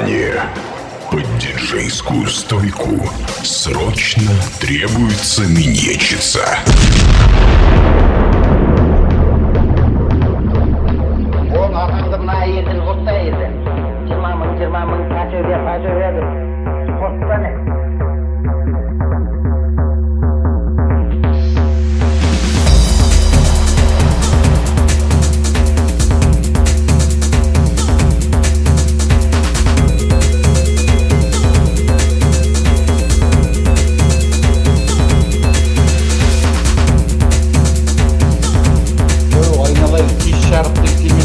Внимание! Под диджейскую стойку срочно требуется миньечица. Он ағаңдырна етін ғұртта еді жиырма мың жиырма мың почеве почеве деп қоспане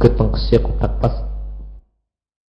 Kesiak kutak pas